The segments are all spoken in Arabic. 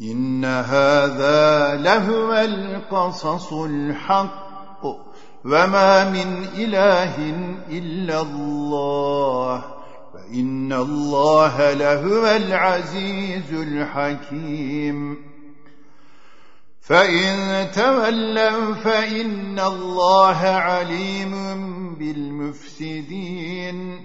إن هذا لهو القصص الحق وما من إله إلا الله فإن الله لهو العزيز الحكيم. فإن تولوا فإن الله عليم بالمفسدين.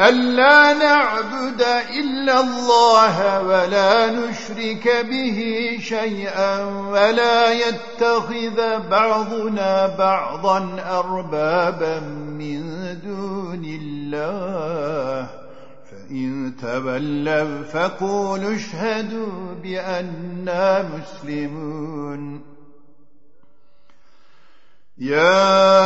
ألا نعبد إلا الله ولا نشرك به شيئا ولا يتخذ بعضنا بعضا أربابا من دون الله فإن تبلوا فقولوا اشهدوا بأننا مسلمون يا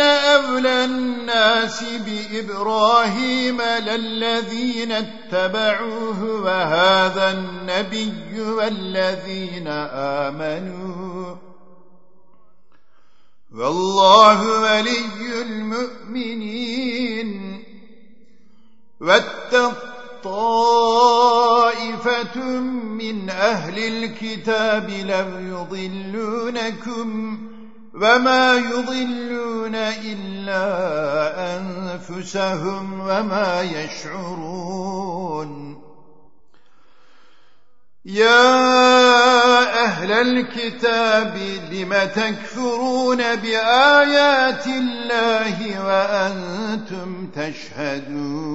أولى الناس بإبراهيم للذين اتبعوه وهذا النبي والذين آمنوا والله ولي المؤمنين طائفة من أهل الكتاب لم يضلونكم وما يضلون إلا أنفسهم وما يشعرون. يا أهل الكتاب لم تكفرون بآيات الله وأنتم تشهدون؟